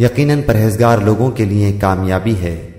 यकीनन परहेजगार लोगों के लिए कामयाबी है।